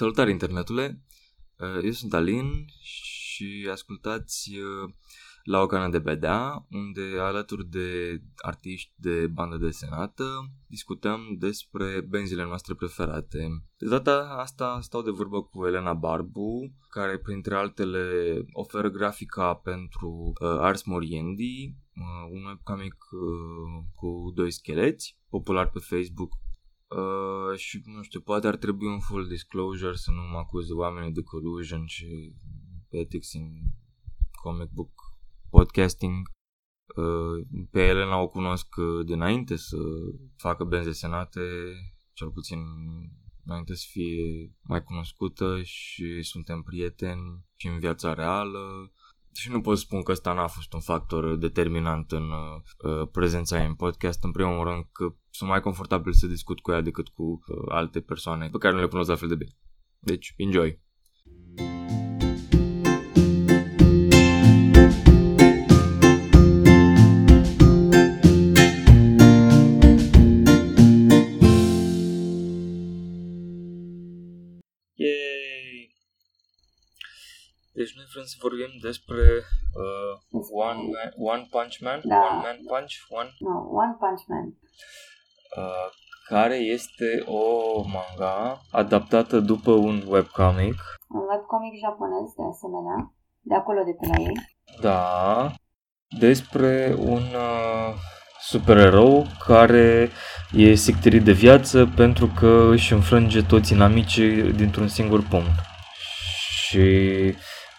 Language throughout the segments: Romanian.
Salutare internetule, uh, eu sunt Alin și ascultați uh, la o cană de bedea, unde alături de artiști de bandă desenată discutăm despre benzile noastre preferate. De data asta stau de vorbă cu Elena Barbu, care printre altele oferă grafica pentru uh, Ars Moriendi, uh, un webcomic uh, cu doi scheleți, popular pe Facebook Uh, și nu știu, poate ar trebui un full disclosure să nu mă acuze oamenii de collusion și ethics in comic book podcasting. Uh, pe Elena o cunosc dinainte să facă benzi senate, cel puțin înainte să fie mai cunoscută și suntem prieteni și în viața reală și nu pot spun că ăsta n-a fost un factor determinant în uh, prezența ei în podcast. În primul rând că sunt mai confortabil să discut cu ea decât cu uh, alte persoane pe care nu le cunosc la fel de bine. Deci, enjoy! Vrem să vorbim despre uh, One, Man, One Punch Man? Da. One Man Punch? One? No, One Punch Man. Uh, care este o manga adaptată după un webcomic. Un webcomic japonez, de asemenea, de acolo de pe la ei. Da, despre un uh, supererou care e sicterit de viață pentru că își înfrânge toți inamicii dintr-un singur punct. Și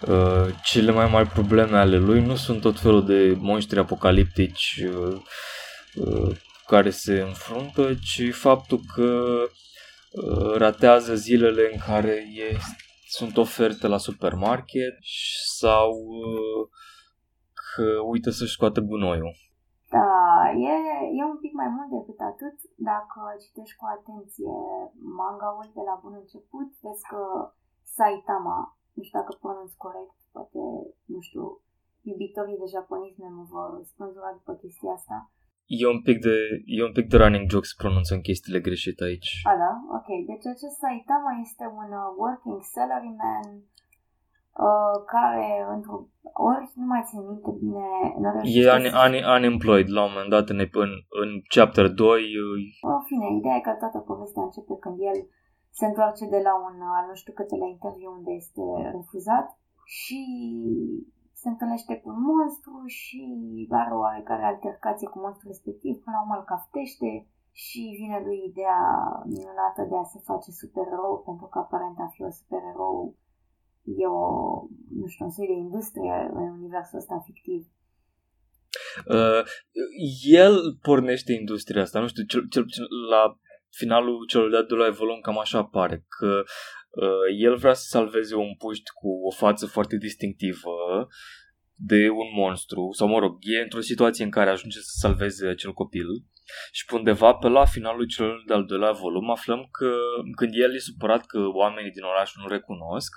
Uh, cele mai mari probleme ale lui nu sunt tot felul de monștri apocaliptici uh, uh, care se înfruntă, ci faptul că uh, ratează zilele în care e, sunt oferte la supermarket sau uh, că uită să-și scoată gunoiul. Da, e, e un pic mai mult decât atât. Dacă citești cu atenție manga-ul de la bun început, vezi că Saitama nu știu dacă pronunț corect, poate, nu știu, iubitorii de japonisme mă vor spânzura după chestia asta. E un pic de, e un pic de running joke să pronunțăm chestiile greșite aici. A, da? Ok. Deci acest Saitama este un uh, working salaryman uh, care, într-o ori, nu mai țin minte bine... E un, un, unemployed la un moment dat în, în, în chapter 2. În fine, ideea e că toată povestea începe când el se întoarce de la un al nu știu câte la interviu unde este refuzat și se întâlnește cu un monstru și are o oarecare altercație cu monstru respectiv, până la urmă îl caftește și vine lui ideea minunată de a se face supererou, pentru că aparent a fi o supererou e o, nu știu, un soi de industrie în universul ăsta fictiv. Uh, el pornește industria asta, nu știu, cel, cel, cel la finalul celor de-al doilea volum cam așa apare, că uh, el vrea să salveze un puști cu o față foarte distinctivă de un monstru, sau mă rog, e într-o situație în care ajunge să salveze acel copil și pe undeva pe la finalul celor de-al doilea volum aflăm că când el e supărat că oamenii din oraș nu recunosc,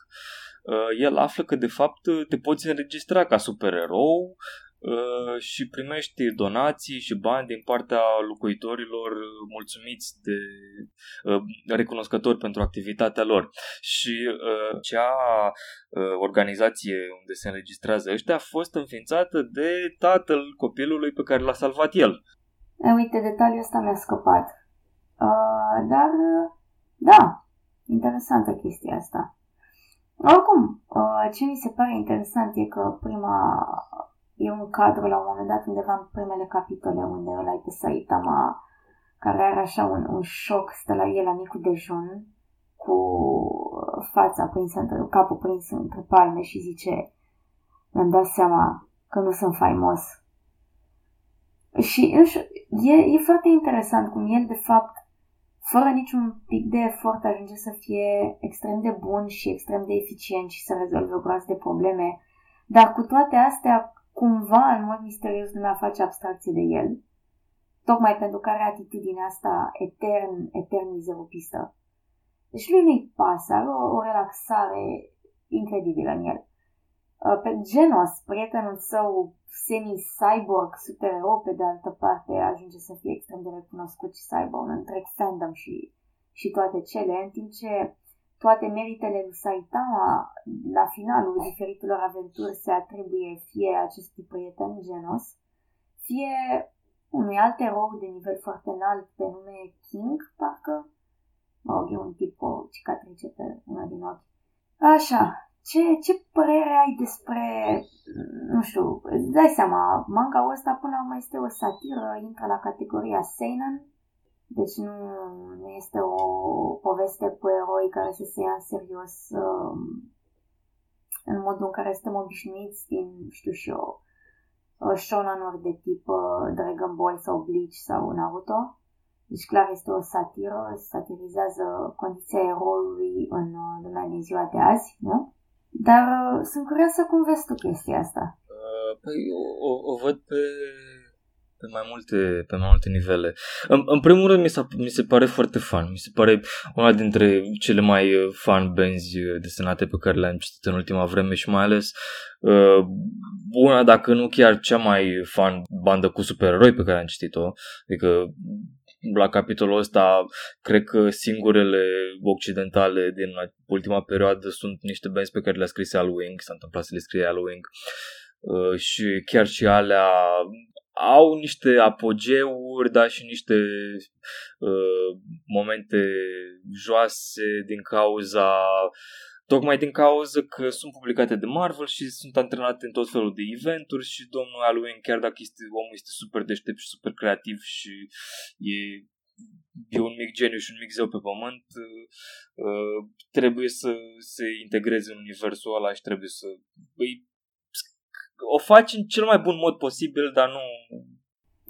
uh, el află că de fapt te poți înregistra ca supererou Uh, și primești donații și bani din partea locuitorilor mulțumiți de uh, recunoscători pentru activitatea lor. Și uh, cea organizație unde se înregistrează ăștia a fost înființată de tatăl copilului pe care l-a salvat el. E, uite, detaliul ăsta mi-a scăpat. Uh, dar, da, interesantă chestia asta. Oricum, uh, ce mi se pare interesant e că prima e un cadru la un moment dat undeva în primele capitole unde ăla e pe Saitama care are așa un, un șoc, stă la el la micul dejun cu fața prinsă, între, capul prins între palme și zice mi-am dat seama că nu sunt faimos. Și nu știu, e, e foarte interesant cum el de fapt fără niciun pic de efort ajunge să fie extrem de bun și extrem de eficient și să rezolve o groază de probleme. Dar cu toate astea, cumva, în mod misterios, lumea face abstracție de el, tocmai pentru că are atitudinea asta etern, etern mizeropistă. Deci lui nu-i pasă, are o, o relaxare incredibilă în el. Uh, pe Genos, prietenul său semi-cyborg, supererou, pe de altă parte, ajunge să fie extrem de recunoscut și să aibă un întreg fandom și, și toate cele, în timp ce toate meritele lui Saitama la finalul diferitelor aventuri se atribuie fie acestui prieten genos, fie unui alt erou de nivel foarte înalt pe nume King, parcă, mă rog, e un tip cu o cicatrice pe una din ochi. Așa, ce, ce părere ai despre, nu știu, îți dai seama, manga ăsta până la urmă este o satiră, intră la categoria seinen, deci nu, nu este o poveste cu eroi care să se ia în serios um, în modul în care suntem obișnuiți din, știu și eu, uh, shonen de tip uh, Dragon Ball sau Bleach sau Naruto. Deci clar este o satiră, satirizează condiția eroului în uh, lumea din ziua de azi, nu? Dar sunt curioasă cum vezi tu chestia asta. Uh, păi o, o, o văd pe pe mai multe, pe mai multe nivele. În, în primul rând mi, s mi se pare foarte fan. Mi se pare una dintre cele mai uh, fan benzi uh, desenate pe care le-am citit în ultima vreme și mai ales uh, una, dacă nu chiar cea mai fan bandă cu supereroi pe care am citit-o. Adică la capitolul ăsta, cred că singurele occidentale din ultima perioadă sunt niște benzi pe care le-a scris Al Wing, s-a întâmplat să le scrie Al Wing. Uh, și chiar și alea au niște apogeuri, dar și niște uh, momente joase din cauza tocmai din cauza că sunt publicate de Marvel și sunt antrenate în tot felul de eventuri și domnul Halloween, chiar dacă este, omul este super deștept și super creativ și e, e un mic geniu și un mic zeu pe pământ, uh, trebuie să se integreze în universul ăla și trebuie să îi o faci în cel mai bun mod posibil, dar nu...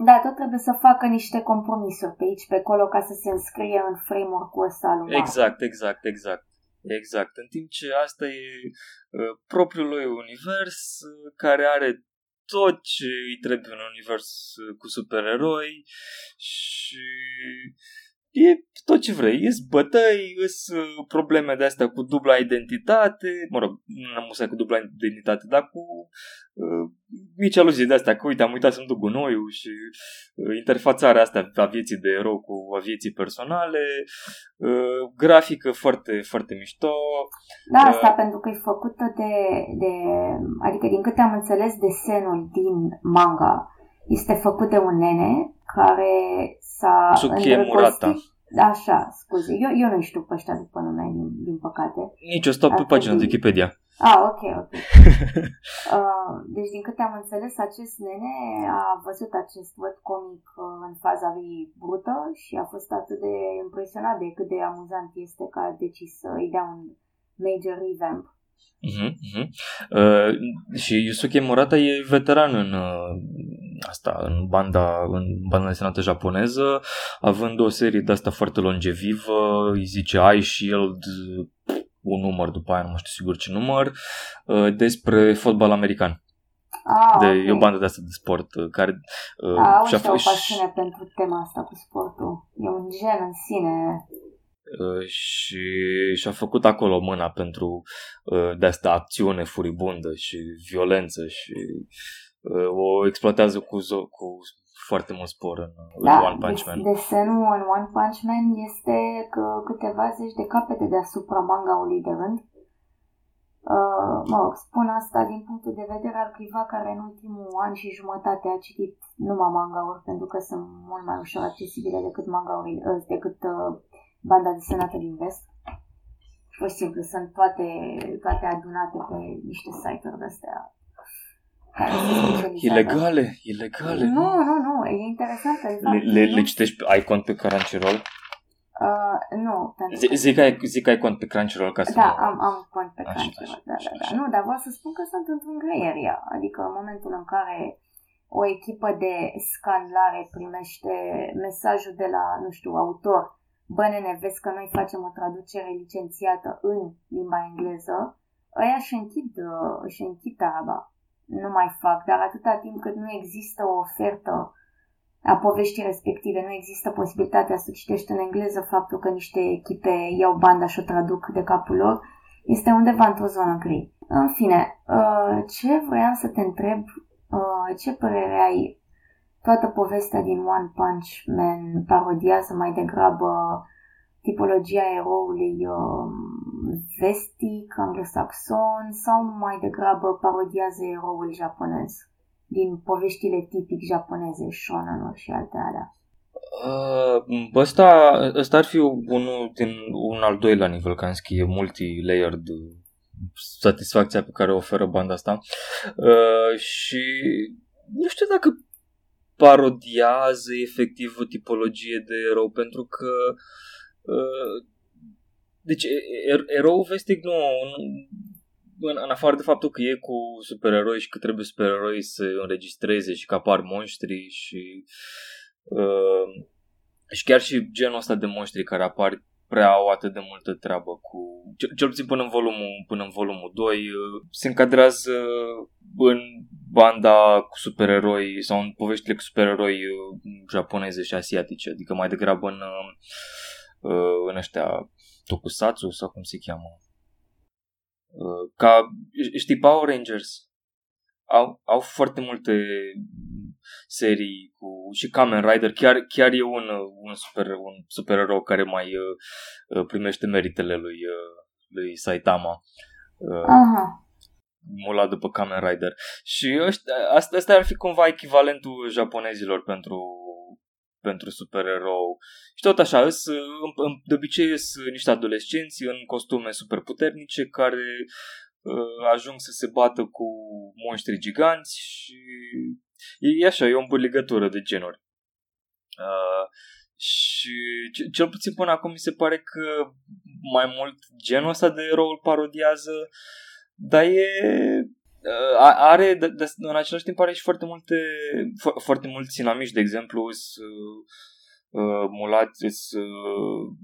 Da, tot trebuie să facă niște compromisuri pe aici, pe acolo, ca să se înscrie în framework-ul ăsta al Exact, exact, exact. Exact. În timp ce asta e uh, propriul lui univers uh, care are tot ce îi trebuie în univers uh, cu supereroi și e tot ce vrei. Îs bătăi, îs uh, probleme de astea cu dubla identitate, mă rog, nu am usat cu dubla identitate, dar cu uh, mici aluzii de astea, că uite, am uitat să-mi duc gunoiul și uh, interfațarea asta a vieții de erou cu a vieții personale, uh, grafică foarte, foarte mișto. Da, uh, asta pentru că e făcută de, de, adică din câte am înțeles, desenul din manga este făcut de un nene care s-a Murata. Așa, scuze. Eu, eu nu știu pe ăștia după nume, din, din păcate. Nici o stau pe pagina de Wikipedia. Ah, ok, ok. uh, deci, din câte am înțeles, acest nene a văzut acest webcomic uh, în faza lui brută și a fost atât de impresionat de cât de amuzant este că a decis să îi dea un major revamp. Uh-huh, uh-huh. Uh, și Yusuke Murata e veteran în uh, asta, în banda, în banda desenată japoneză, având o serie de asta foarte longevivă, îi zice Eye Shield, un număr după aia, nu mai știu sigur ce număr, uh, despre fotbal american. Ah, de, okay. E o bandă de asta de sport uh, care uh, ah, și-a o pasiune pentru tema asta cu sportul. E un gen în sine. Uh, și și-a făcut acolo mâna pentru uh, de asta acțiune furibundă și violență și uh, o exploatează cu, zo- cu foarte mult spor în, da, în One Punch Man. Desenul în One Punch Man este că câteva zeci de capete deasupra mangaului de rând. Uh, mă rog, spun asta din punctul de vedere al cuiva care în ultimul an și jumătate a citit numai mangauri pentru că sunt mult mai ușor accesibile decât mangauri, uh, decât uh, banda desenată din vest. Pur și simplu sunt toate, toate adunate pe niște site-uri de-astea Ilegale, ilegale. Nu, nu, nu, e interesant. Le, le, le citești, ai cont pe Crunchyroll? Uh, nu. Z- zic, că ai, zic că ai cont pe Crunchyroll ca să Da, am, am cont pe Crunchyroll, da, da, da. Nu, dar vreau să spun că sunt într-un grey area. Adică în momentul în care o echipă de scanlare primește mesajul de la, nu știu, autor bă, nene, vezi că noi facem o traducere licențiată în limba engleză, ăia își închid, uh, își închid treaba nu mai fac, dar atâta timp cât nu există o ofertă a poveștii respective, nu există posibilitatea să citești în engleză faptul că niște echipe iau banda și o traduc de capul lor, este undeva într-o zonă gri. În fine, uh, ce vreau să te întreb, uh, ce părere ai? Toată povestea din One Punch Man parodiază mai degrabă tipologia eroului uh, vestic, anglosaxon sau mai degrabă parodiază eroul japonez din poveștile tipic japoneze, shonen și alte alea? Uh, ăsta, ăsta ar fi unul din un al doilea nivel Kanski, e multi-layered satisfacția pe care o oferă banda asta. Uh, și nu știu dacă parodiază efectiv o tipologie de erou, pentru că uh, deci er, erou vestic nu, în, în afară de faptul că e cu supereroi și că trebuie supereroi să înregistreze și că apar monștri și uh, și chiar și genul ăsta de monștri care apar prea au atât de multă treabă cu, cel, cel puțin până în volumul, până în volumul 2, uh, se încadrează în banda cu supereroi sau în poveștile cu supereroi uh, japoneze și asiatice, adică mai degrabă în, uh, în ăștia tokusatsu sau cum se cheamă. Ca, știi, Power Rangers au, au foarte multe serii cu și Kamen Rider, chiar, chiar e un, un, super, un supererou care mai uh, uh, primește meritele lui, uh, lui Saitama. Uh, Aha. Mulat după Kamen Rider. Și ăștia, asta, asta ar fi cumva echivalentul japonezilor pentru pentru supererou. Și tot așa, îs, de obicei sunt niște adolescenți în costume super puternice care uh, ajung să se bată cu monștri giganți și E, e așa, e o îmbuligătură de genuri. Uh, și cel puțin până acum mi se pare că mai mult genul ăsta de erou îl parodiază, dar e uh, are, de, de, în același timp are și foarte multe fo- foarte mulți inamici, de exemplu, sunt uh, mulați, sunt uh,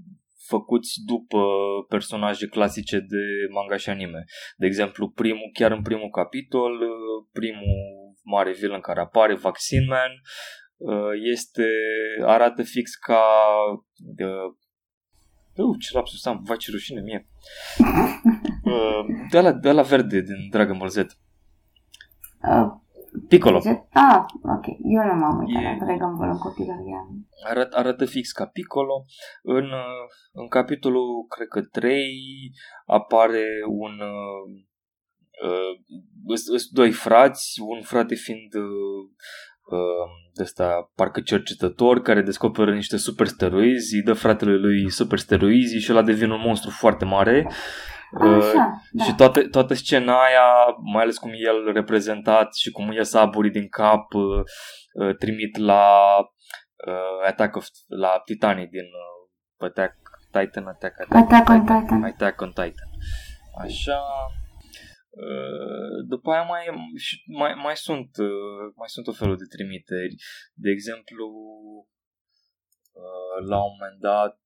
făcuți după personaje clasice de manga și anime. De exemplu, primul, chiar în primul capitol, uh, primul mare villain care apare, Vaccine Man, uh, este, arată fix ca de, uh, ce lapsus am, vai ce rușine mie. Uh, de la, de la verde din Dragon Ball Z. Uh, Piccolo. Ah, ok. Eu nu m-am uitat e... la Dragon Ball în copilărie. Arăt, arată fix ca Piccolo. În, uh, în capitolul, cred că 3, apare un uh, uh, sunt doi frați, un frate fiind uh, uh, de ăsta, parcă cercetător care descoperă niște super steroizi, îi dă fratele lui super steroizi și ăla devine un monstru foarte mare. Așa, uh, da. Și toată, toată scena aia, mai ales cum e el reprezentat și cum e saburii din cap, uh, uh, trimit la uh, Attack of, la Titanii din uh, Attack Titan, Attack, Attack, Attack on Titan. Titan. Attack on Titan. Așa, după aia mai, mai, mai, sunt, mai sunt o felul de trimiteri. De exemplu, la un moment dat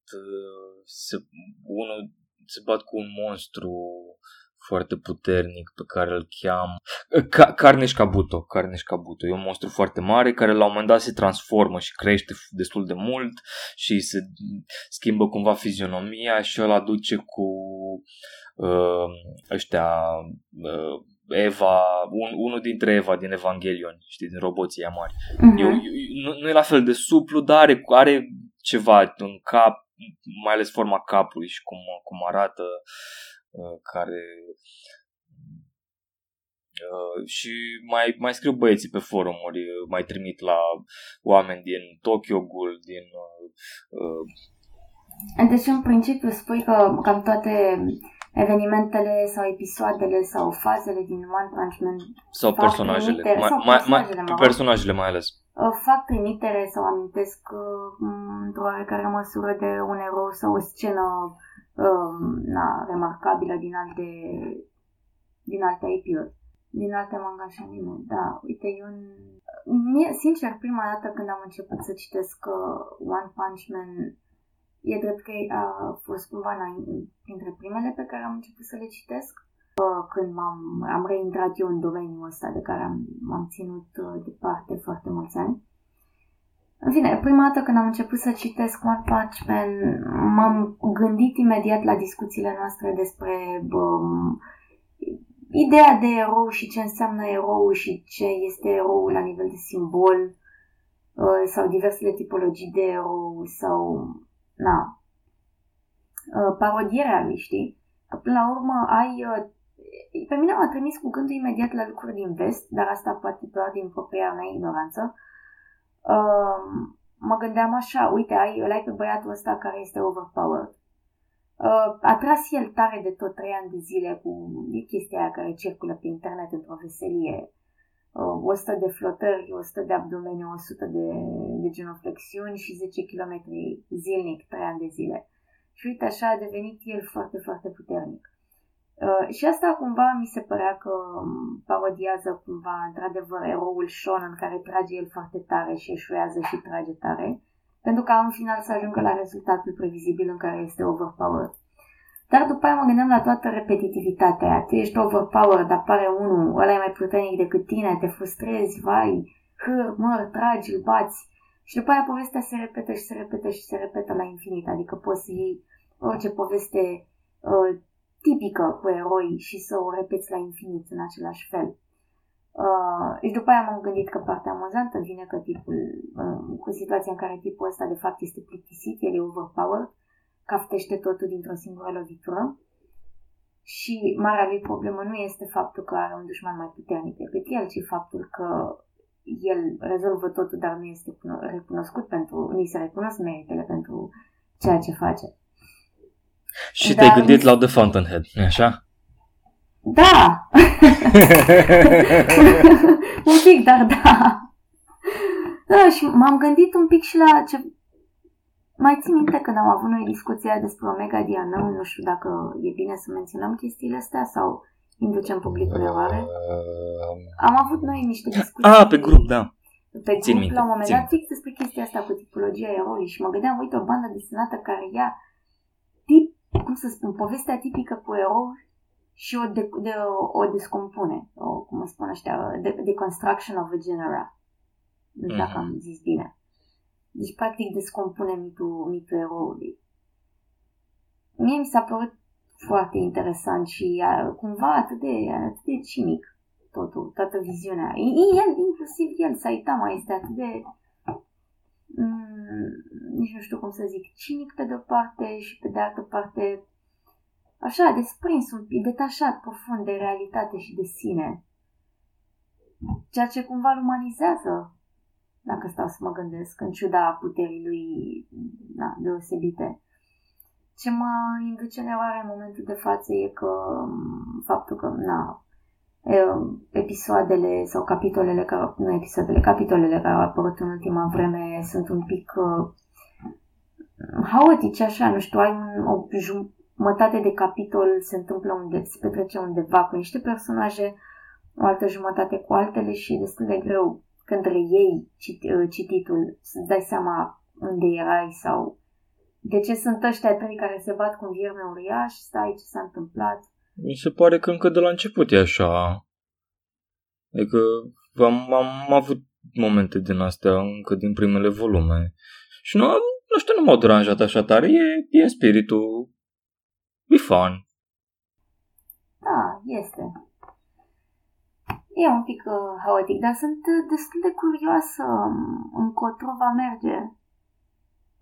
se, unul se bat cu un monstru foarte puternic pe care îl cheam Ca- Carneș Kabuto. Carneș Kabuto. E un monstru foarte mare care la un moment dat se transformă și crește destul de mult și se schimbă cumva fizionomia și îl aduce cu uh, ăștia uh, Eva, un, unul dintre Eva din Evangelion, știi, din roboții ea mari. Uh-huh. Eu, nu, nu e la fel de suplu, dar are, are ceva în cap, mai ales forma capului și cum, cum arată, uh, care Uh, și mai, mai scriu băieții pe forumuri, uh, mai trimit la oameni din Tokyo Ghoul, din... Uh, uh... Deci, în principiu, spui că cam toate evenimentele sau episoadele sau fazele din One Punch Man sau personajele, trimitere, mai, sau personajele, mai, mai, personajele mai ales fac trimitere sau amintesc într-o oarecare măsură de un erou sau o scenă um, na, remarcabilă din alte din alte IP-uri din alte manga și anime. Da, uite, eu... Mie, sincer, prima dată când am început să citesc uh, One Punch Man, e drept că a fost cumva printre primele pe care am început să le citesc. Uh, când m-am, am reintrat eu în domeniul ăsta de care am, m-am ținut uh, departe foarte mulți ani. În fine, prima dată când am început să citesc One Punch Man, m-am gândit imediat la discuțiile noastre despre bă, ideea de erou și ce înseamnă erou și ce este erou la nivel de simbol uh, sau diversele tipologii de erou sau, na, uh, parodierea lui, știi? Că până la urmă ai... Uh, pe mine m-a trimis cu gândul imediat la lucruri din vest, dar asta poate doar din propria mea ignoranță. Uh, mă gândeam așa, uite, ai, îl ai pe băiatul ăsta care este overpowered. Uh, a tras el tare de tot trei ani de zile cu chestia aia care circulă pe internet într-o veselie. Uh, 100 de flotări, 100 de abdomene, 100 de, de genoflexiuni și 10 km zilnic, 3 ani de zile. Și uite așa a devenit el foarte, foarte puternic. Uh, și asta cumva mi se părea că um, parodiază cumva într-adevăr eroul Sean în care trage el foarte tare și eșuează și trage tare, pentru ca în final să ajungă la rezultatul previzibil în care este overpowered. Dar după aia mă gândeam la toată repetitivitatea aia. Tu ești overpowered, apare unul, ăla e mai puternic decât tine, te frustrezi, vai, hâr, măr, tragi, îl bați. Și după aia povestea se repetă și se repetă și se repetă la infinit. Adică poți să iei orice poveste uh, tipică cu eroi și să o repeți la infinit în același fel. Uh, și după aia m-am gândit că partea amuzantă vine că tipul, uh, cu situația în care tipul ăsta de fapt este plictisit, el e overpowered, caftește totul dintr-o singură lovitură și marea lui problemă nu este faptul că are un dușman mai puternic decât el, ci faptul că el rezolvă totul, dar nu este recunoscut pentru, nu se recunosc meritele pentru ceea ce face. Și te-ai gândit la The Fountainhead, nu așa? Da! un pic, dar da. Da, și m-am gândit un pic și la ce... Mai țin minte când am avut noi discuția despre Omega Diana, nu știu dacă e bine să menționăm chestiile astea sau inducem publicul în eroare. Uh, am avut noi niște discuții. Ah, pe grup, da. Pe țin grup, minte, la un moment dat, fix despre chestia asta cu tipologia eroului și mă gândeam, uite, o bandă desenată care ia tip cum să spun, povestea tipică cu erou și o, de, de, o, o descompune, o, cum o spun ăștia, de, de construction of a genera. Nu știu mm-hmm. dacă am zis bine. Deci, practic, descompune mitul, mitul eroului. Mie mi s-a părut foarte interesant și a, cumva atât de, atât de cinic totul, toată viziunea. El, inclusiv el, Saitama, este atât de mm, nici nu știu cum să zic, cinic pe de-o parte și pe de altă parte așa, desprins un pic, detașat profund de realitate și de sine. Ceea ce cumva îl umanizează, dacă stau să mă gândesc, în ciuda puterii lui na, deosebite. Ce mă induce în eroare în momentul de față e că faptul că na, episoadele sau capitolele, care, nu episoadele, capitolele care au apărut în ultima vreme sunt un pic uh, haotice, așa, nu știu, ai un, o jumătate de capitol se întâmplă unde se petrece undeva cu niște personaje, o altă jumătate cu altele și e destul de greu când reiei cit, uh, cititul să-ți dai seama unde erai sau de ce sunt ăștia trei care se bat cu un vierme uriaș, stai ce s-a întâmplat. Mi se pare că încă de la început e așa. Adică am, am avut momente din astea încă din primele volume. Și nu, nu știu, nu m-au deranjat așa tare. E, e în spiritul. E fun. Da, este. E un pic uh, haotic, dar sunt uh, destul de curioasă um, încotro va merge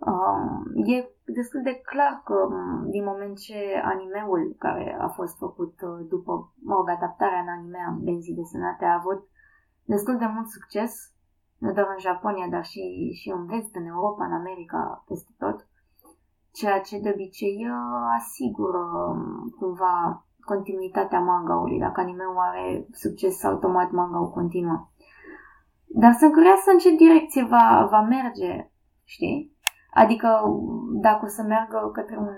Um, e destul de clar că um, din moment ce animeul care a fost făcut uh, după, mă rog, adaptarea în anime a benzii desenate a avut destul de mult succes, nu doar în Japonia, dar și, și în vest, în Europa, în America, peste tot, ceea ce de obicei uh, asigură um, cumva continuitatea mangaului. Dacă animeul are succes, automat mangaul continuă. Dar sunt curioasă în ce direcție va, va merge, știi? Adică dacă o să meargă către un,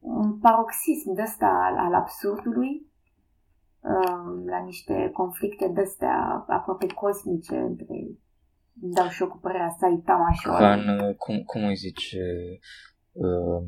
un paroxism de ăsta al, al absurdului, um, la niște conflicte de-astea aproape cosmice între îmi dau și eu cu părerea Saitama și Ca în, cum, cum îi zice, uh,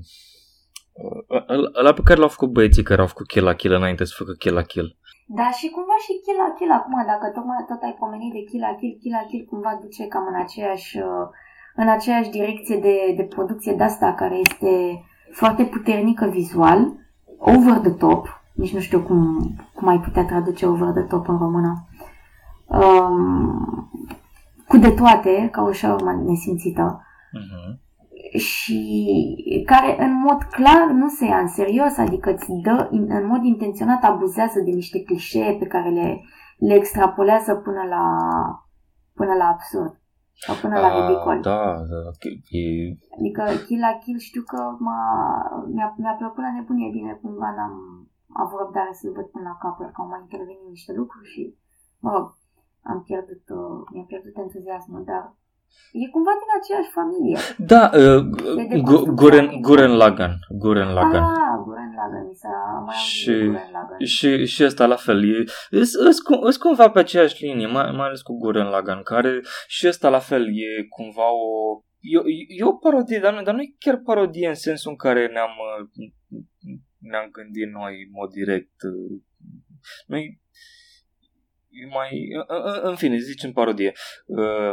uh, ăla pe care l-au făcut băieții care au făcut Kill la Kill înainte să facă Kill la Kill. Da, și cumva și Kill la Kill acum, dacă tocmai tot ai pomenit de Kill la Kill, Kill la Kill cumva duce cam în aceeași uh, în aceeași direcție de, de producție de asta care este foarte puternică vizual, over the top, nici nu știu cum, cum ai putea traduce over the top în română, um, cu de toate, ca o șaurma nesimțită. Uh-huh. și care în mod clar nu se ia în serios, adică îți dă, în mod intenționat abuzează de niște clișee pe care le, le extrapolează până la, până la absurd. Sau până la ridicol. Da, da. E... Adică Kill la Kill știu că m-a, mi-a, mi-a plăcut la nebunie bine cumva n-am avut răbdare să-l văd până la capăt, că au mai intervenit niște lucruri și, mă rog, am pierdut, uh, mi-am pierdut entuziasmul, dar E cumva din aceeași familie. Da, uh, Guren, Guren Lagan. Guren Lagan. Ah, Guren Lagan, mi s-a mai și, Guren Lagan. Și, și ăsta la fel. E, îs cumva pe aceeași linie, mai, mai ales cu Guren Lagan, care și ăsta la fel e cumva o... E, e o parodie, dar nu, dar nu e chiar parodie în sensul în care ne-am, ne-am gândit noi în mod direct. Noi mai... În fine, zicem parodie. Uh,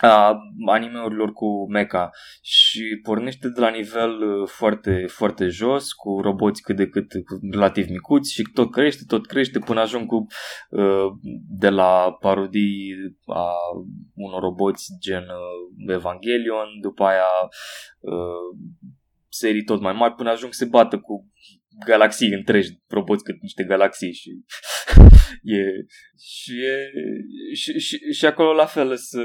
a animeurilor cu mecha și pornește de la nivel uh, foarte, foarte jos, cu roboți cât de cât relativ micuți și tot crește, tot crește până ajung cu uh, de la parodii a unor roboți gen uh, Evangelion, după aia serii tot mai mari până ajung să se bată cu galaxii întregi, roboți cât niște galaxii și e, și, e, și, și, și acolo la fel să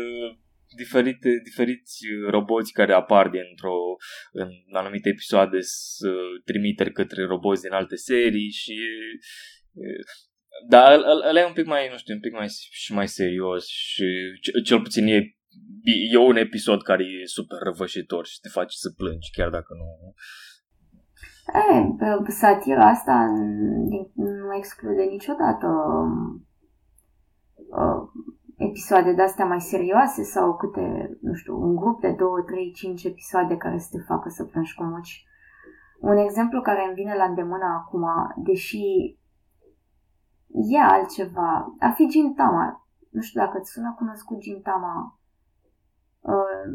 diferite, diferiți roboți care apar dintr-o, în anumite episoade să trimiteri către roboți din alte serii și dar ăla e un pic mai, nu știu, un pic mai și mai serios și cel puțin e, e un episod care e super răvășitor și te face să plângi chiar dacă nu... E, satira asta nu exclude niciodată uh, episoade de-astea mai serioase sau câte, nu știu, un grup de 2, 3, 5 episoade care să te facă să plângi cu muci. Un exemplu care îmi vine la îndemână acum, deși e altceva, a fi Gintama. Nu știu dacă îți sună cunoscut Gintama. Uh,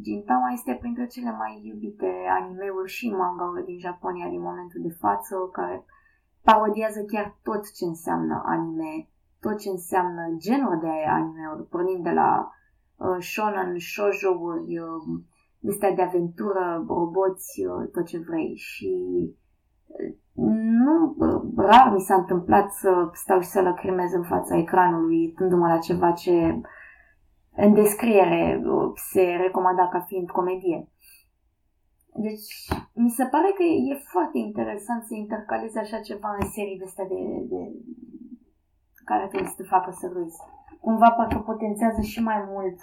Gintama este printre cele mai iubite animeuri și manga din Japonia din momentul de față, care parodiază chiar tot ce înseamnă anime tot ce înseamnă genul de anime-uri, pornind de la uh, shonen, shoujo-uri, uh, de aventură, roboți, uh, tot ce vrei. Și uh, nu uh, rar mi s-a întâmplat să stau și să lăcrimez în fața ecranului, uitându-mă la ceva ce în descriere uh, se recomanda ca fiind comedie. Deci, mi se pare că e foarte interesant să intercalezi așa ceva în serii de astea de, de, care trebuie să te facă să râzi. Cumva parcă potențează și mai mult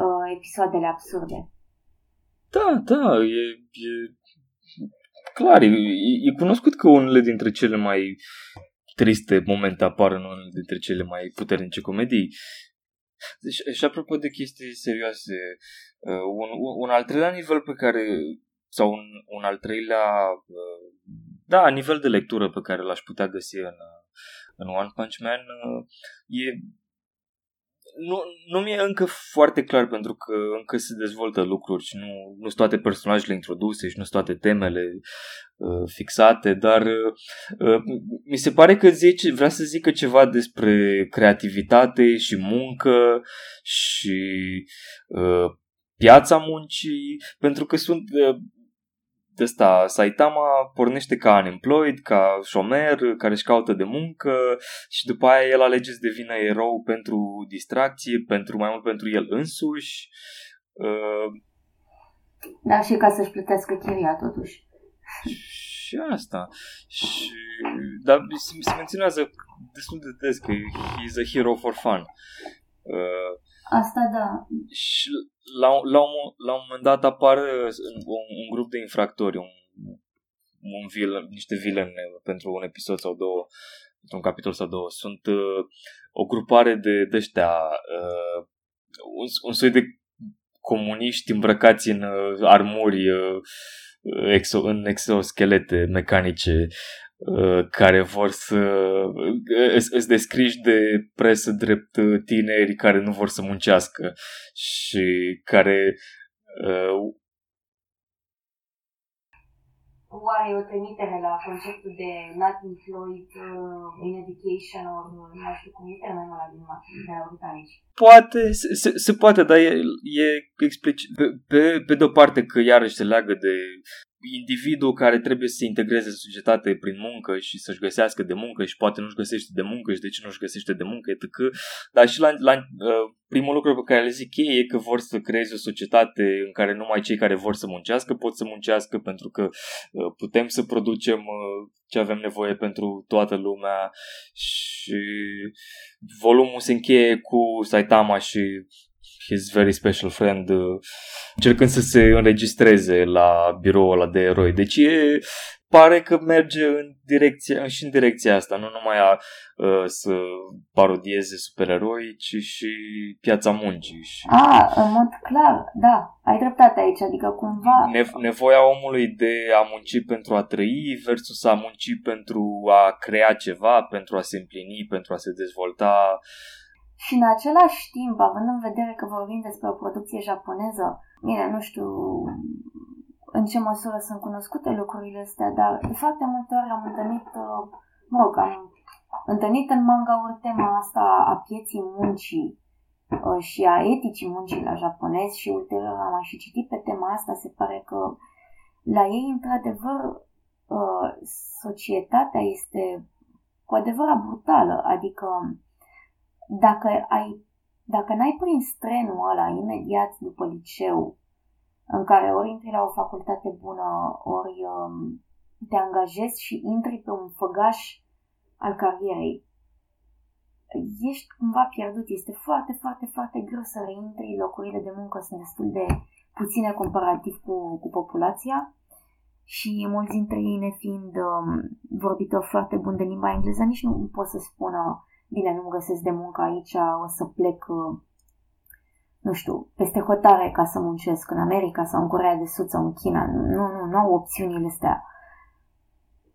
uh, episoadele absurde. Da, da, e, e clar, e, e cunoscut că unele dintre cele mai triste momente apar în unele dintre cele mai puternice comedii. Deci, și apropo de chestii serioase, uh, un, un al treilea nivel pe care, sau un, un al treilea, uh, da, nivel de lectură pe care l-aș putea găsi în, în One Punch Man uh, e nu, nu mi-e încă foarte clar pentru că încă se dezvoltă lucruri și nu, nu sunt toate personajele introduse și nu sunt toate temele uh, fixate, dar uh, mi se pare că zice, vrea să zică ceva despre creativitate și muncă și uh, piața muncii, pentru că sunt uh, ăsta, Saitama pornește ca unemployed, ca șomer care își caută de muncă și după aia el alege să devină erou pentru distracție, pentru mai mult pentru el însuși. Uh, da, și ca să-și plătească chiria totuși. Și asta. Și, dar se, se menționează destul de des că he's a hero for fun. Uh, Asta da. Și la, la, un, la un moment dat apare un, un grup de infractori, un, un vil, niște vilene pentru un episod sau două, pentru un capitol sau două. Sunt uh, o grupare de, de ăștia, uh, un, un soi de comuniști îmbrăcați în uh, armuri, uh, exo, în exoschelete mecanice, Uh, care vor să uh, îți descriși de presă drept uh, tineri care nu vor să muncească și care uh, oare o trimitere la conceptul de not employed uh, in education or nu știu cum e termenul ăla din de la britanici. Poate, se, se poate, dar e, e explicit. Pe, pe, pe de o parte că iarăși se leagă de individul care trebuie să se integreze în societate prin muncă și să-și găsească de muncă și poate nu-și găsește de muncă și de ce nu-și găsește de muncă, etc. Dar și la, la uh, primul lucru pe care le zic ei e că vor să creeze o societate în care numai cei care vor să muncească pot să muncească pentru că uh, putem să producem uh, ce avem nevoie pentru toată lumea și volumul se încheie cu Saitama și his very special friend uh, încercând să se înregistreze la biroul ăla de eroi. Deci e, pare că merge în direcția, și în direcția asta, nu numai a uh, să parodieze supereroi, ci și piața muncii. Și... A, în mod clar, da, ai dreptate aici, adică cumva... Ne- nevoia omului de a munci pentru a trăi versus a munci pentru a crea ceva, pentru a se împlini, pentru a se dezvolta. Și în același timp, având în vedere că vorbim despre o producție japoneză, bine, nu știu în ce măsură sunt cunoscute lucrurile astea, dar de foarte multe ori am întâlnit, uh, mă rog, am întâlnit în manga-uri tema asta a pieții muncii uh, și a eticii muncii la japonez și ulterior am mai și citit pe tema asta, se pare că la ei, într-adevăr, uh, societatea este cu adevărat brutală, adică dacă ai dacă n-ai prins trenul ăla imediat după liceu, în care ori intri la o facultate bună, ori um, te angajezi și intri pe un făgaș al carierei, ești cumva pierdut. Este foarte, foarte, foarte greu să reintri. Locurile de muncă sunt destul de puține comparativ cu, cu populația și mulți dintre ei, nefiind um, vorbitori foarte buni de limba engleză, nici nu pot să spună bine, nu-mi găsesc de muncă aici, o să plec, uh, nu știu, peste hotare ca să muncesc în America sau în Corea de Sud sau în China. Nu, nu, nu au opțiunile astea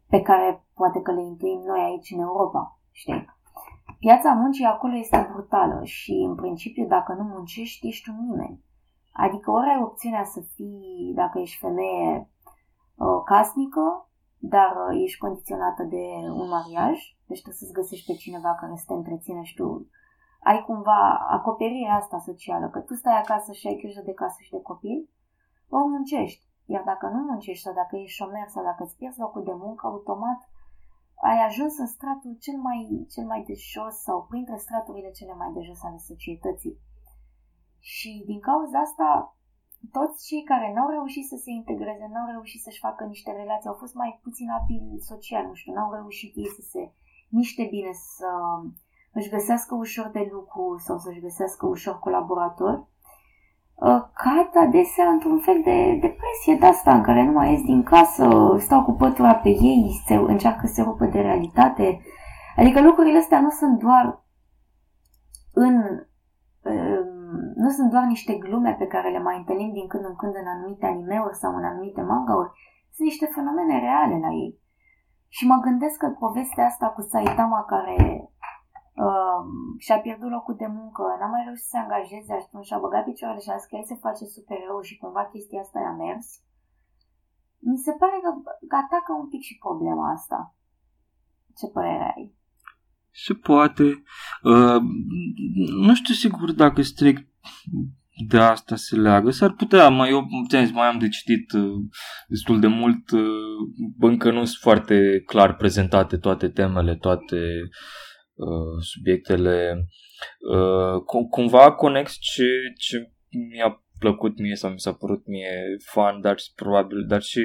pe care poate că le intuim noi aici în Europa, știi? Piața muncii acolo este brutală și, în principiu, dacă nu muncești, ești un nimeni. Adică ori ai opțiunea să fii, dacă ești femeie uh, casnică, dar uh, ești condiționată de un mariaj, deci trebuie să-ți găsești pe cineva care să te întreține și tu ai cumva acoperirea asta socială, că tu stai acasă și ai grijă de casă și de copil, ori muncești. Iar dacă nu muncești sau dacă ești șomer sau dacă îți pierzi locul de muncă, automat ai ajuns în stratul cel mai, cel mai de jos sau printre straturile cele mai de jos ale societății. Și din cauza asta, toți cei care n-au reușit să se integreze, n-au reușit să-și facă niște relații, au fost mai puțin abili social, nu știu, n-au reușit ei să se miște bine, să își găsească ușor de lucru sau să-și găsească ușor colaboratori, uh, cad adesea într-un fel de depresie de asta în care nu mai ies din casă, stau cu pătura pe ei, se, încearcă să se rupă de realitate. Adică lucrurile astea nu sunt doar în um, nu sunt doar niște glume pe care le mai întâlnim din când în când în anumite animeuri sau în anumite mangauri, sunt niște fenomene reale la ei. Și mă gândesc că povestea asta cu Saitama care uh, și-a pierdut locul de muncă, n-a mai reușit să se angajeze, atunci și-a băgat picioarele și a zis că el se face supererou și cumva chestia asta i-a mers, mi se pare că atacă un pic și problema asta. Ce părere ai? Se poate. Uh, nu știu sigur dacă strict de asta se leagă. S-ar putea, mai, eu zis, mai am de citit uh, destul de mult, uh, încă nu sunt foarte clar prezentate toate temele, toate uh, subiectele. Uh, cum, cumva conex ce, ce mi-a plăcut mie sau mi s-a părut mie fan, dar probabil, dar și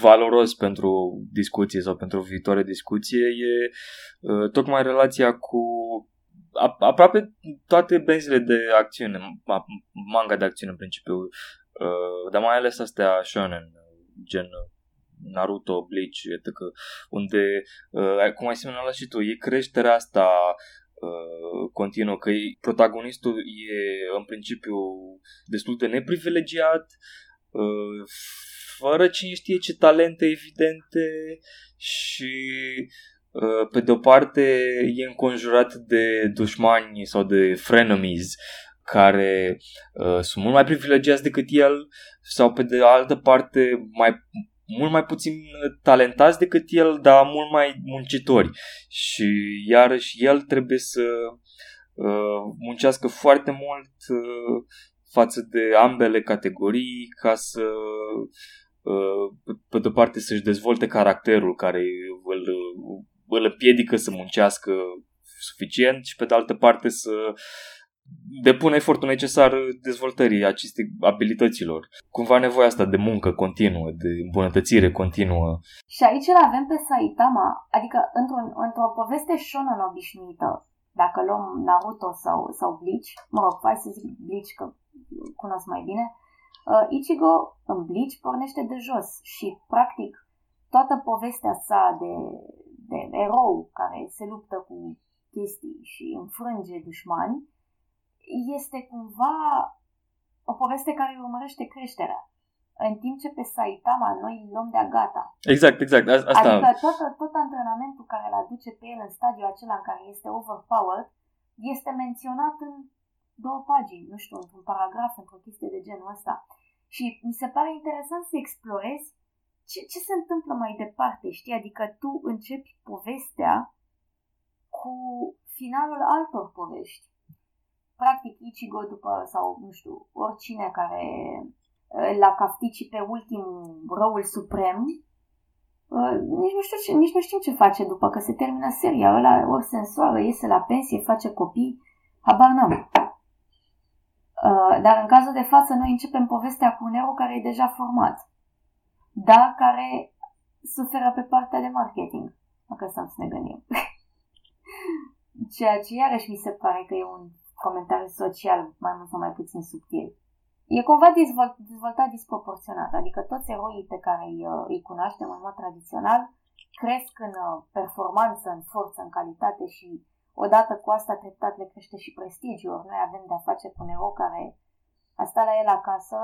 valoros pentru discuție sau pentru viitoare discuție e uh, tocmai relația cu aproape toate benzile de acțiune, manga de acțiune în principiu, uh, dar mai ales astea shonen, gen Naruto, Bleach, etc., unde, uh, cum ai semnalat și tu, e creșterea asta uh, continuă, că protagonistul e în principiu destul de neprivilegiat, uh, fără cine știe ce talente evidente și uh, pe de o parte e înconjurat de dușmani sau de frenemies care uh, sunt mult mai privilegiați decât el sau pe de altă parte mai mult mai puțin talentați decât el, dar mult mai muncitori. Și iarăși el trebuie să uh, muncească foarte mult uh, față de ambele categorii ca să uh, pe de parte să-și dezvolte caracterul care îl, îl împiedică să muncească suficient și pe de altă parte să depune efortul necesar dezvoltării acestei abilităților. Cumva nevoia asta de muncă continuă, de îmbunătățire continuă. Și aici îl avem pe Saitama, adică într-o, într-o poveste shonen obișnuită, dacă luăm Naruto sau, sau Bleach, mă rog, hai să zic Bleach că cunosc mai bine, uh, Ichigo în Bleach pornește de jos și practic toată povestea sa de, de erou care se luptă cu chestii și înfrânge dușmani este cumva o poveste care îi urmărește creșterea. În timp ce pe Saitama noi îl luăm de gata. Exact, exact. Asta... Adică tot, tot antrenamentul care îl aduce pe el în stadiul acela în care este overpowered este menționat în două pagini, nu știu, într-un paragraf, într-o chestie de genul ăsta. Și mi se pare interesant să explorezi ce, ce se întâmplă mai departe, știi? Adică tu începi povestea cu finalul altor povești practic Ichigo după, sau nu știu, oricine care uh, l-a caftit pe ultimul răul suprem, uh, nici nu, știu ce, nici nu știu ce face după că se termină seria. Ăla ori se însoară, iese la pensie, face copii, habar n-am. Uh, dar în cazul de față noi începem povestea cu un erou care e deja format, dar care suferă pe partea de marketing. Dacă stăm să ne gândim. Ceea ce iarăși mi se pare că e un comentariu social mai mult sau mai puțin subtil. E cumva dezvoltat disproporționat, adică toți eroii pe care îi, uh, îi cunoaștem în mod tradițional cresc în uh, performanță, în forță, în calitate și odată cu asta treptat le crește și prestigiul. Noi avem de-a face cu un erou care a stat la el acasă,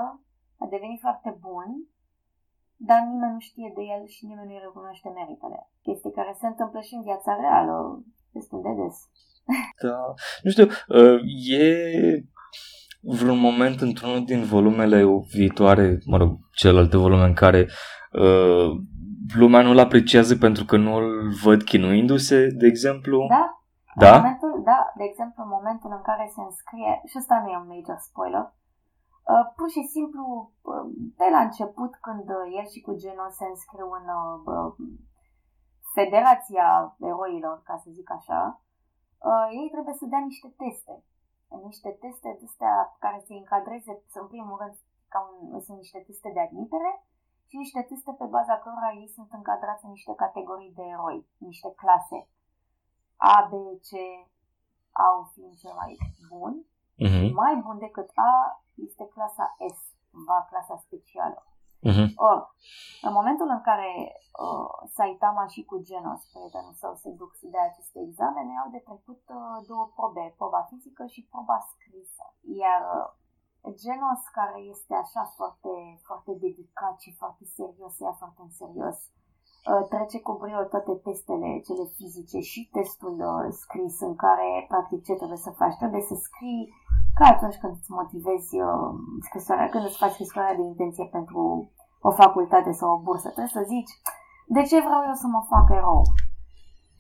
a devenit foarte bun, dar nimeni nu știe de el și nimeni nu îi recunoaște meritele. Chestii care se întâmplă și în viața reală, destul de des. Da. Nu știu, uh, e vreun moment într-unul din volumele viitoare, mă rog, celelalte volume în care uh, lumea nu-l apreciază pentru că nu îl văd chinuindu-se, de exemplu? Da. Da? În momentul, da, de exemplu, în momentul în care se înscrie, și ăsta nu e un major spoiler, uh, pur și simplu, uh, pe la început, când el și cu Geno se înscriu în uh, Federația Eroilor, ca să zic așa, uh, ei trebuie să dea niște teste. Niște teste de astea care se încadreze, în primul rând, ca un, sunt niște teste de admitere și niște teste pe baza cărora ei sunt încadrați în niște categorii de eroi, niște clase. A, B, C, A fiind cel mai bun. Uh-huh. Mai bun decât A este clasa S, cumva clasa specială. Uh-huh. Or, în momentul în care uh, Saitama și cu Genos, prietenul său, se duc să dea aceste examene, au de trecut uh, două probe, proba fizică și proba scrisă. Iar uh, Genos, care este așa foarte, foarte dedicat și foarte serios, ia foarte în serios, uh, trece cu brio toate testele, cele fizice și testul uh, scris în care, practic, ce trebuie să faci? Trebuie să scrii ca atunci când îți motivezi uh, scrisoarea, când îți faci scrisoarea de intenție pentru o facultate sau o bursă, trebuie să zici de ce vreau eu să mă fac erou?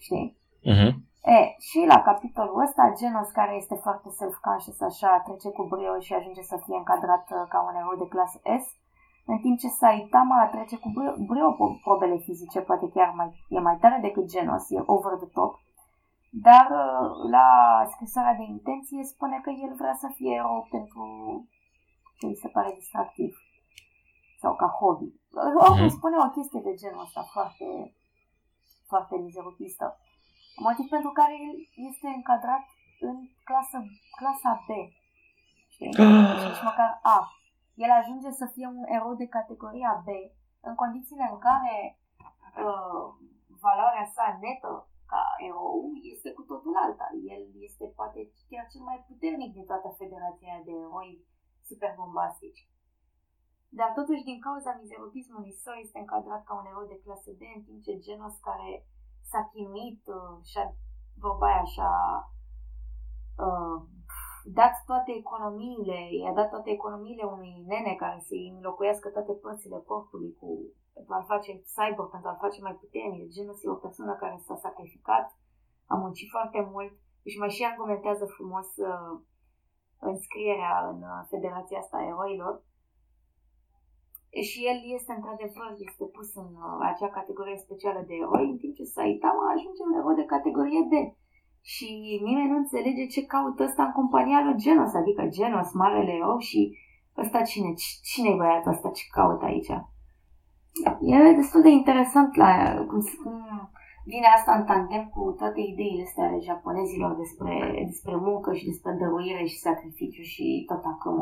Știi? Uh-huh. E, și la capitolul ăsta, Genos, care este foarte self-conscious, așa, trece cu brio și ajunge să fie încadrat uh, ca un erou de clasă S, în timp ce Saitama trece cu brio, brio probele fizice, poate chiar mai, e mai tare decât Genos, e over the top, dar uh, la scrisoarea de intenție spune că el vrea să fie erou pentru ce îi se pare distractiv sau ca hobby. Oricum mm-hmm. spune o chestie de genul ăsta foarte, foarte mizeropistă. Motiv pentru care el este încadrat în clasă, clasa B. Știi? Deci nici măcar A. El ajunge să fie un erou de categoria B în condițiile în care uh, valoarea sa netă ca erou este cu totul alta. El este poate chiar cel mai puternic din toată federația de eroi super bombastici. Dar totuși, din cauza mizerotismului său, este încadrat ca un erou de clasă B, în timp ce Genos, care s-a chinuit uh, și-a, vorba aia, și-a uh, dat toate economiile, i-a dat toate economiile unui nene care să-i înlocuiască toate părțile corpului cu pentru a-l face cyber, pentru a-l face mai puternic. Genos e o persoană care s-a sacrificat, a muncit foarte mult și mai și argumentează frumos uh, înscrierea în uh, Federația asta a eroilor. Și el este într-adevăr este pus în uh, acea categorie specială de eroi, în timp ce Saitama ajunge un erou de categorie B. Și nimeni nu înțelege ce caută ăsta în compania lui Genos, adică Genos, marele erou și ăsta cine, cine e băiatul ăsta ce caută aici? E destul de interesant la cum, cum vine asta în tandem cu toate ideile astea ale japonezilor despre, despre muncă și despre dăruire și sacrificiu și tot acum.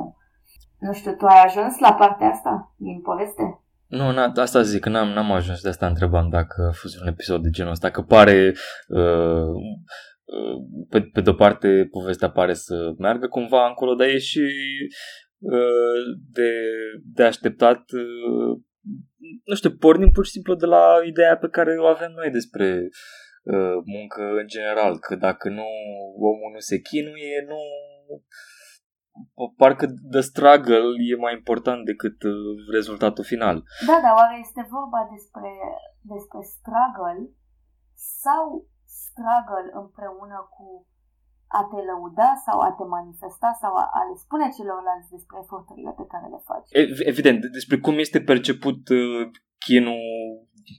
Nu știu, tu ai ajuns la partea asta din poveste? Nu, na, asta zic, n-am, n-am ajuns, de asta întrebam dacă a fost un episod de genul ăsta, că pare, uh, uh, pe, pe de-o parte, povestea pare să meargă cumva încolo, dar e și uh, de, de așteptat uh, nu știu, pornim pur și simplu de la ideea pe care o avem noi despre uh, muncă în general, că dacă nu omul nu se chinuie, nu parcă the struggle e mai important decât uh, rezultatul final. Da, dar oare este vorba despre, despre struggle sau struggle împreună cu a te lăuda sau a te manifesta sau a, a le spune celorlalți despre eforturile pe care le faci. Evident, despre cum este perceput uh, chinul